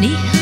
你。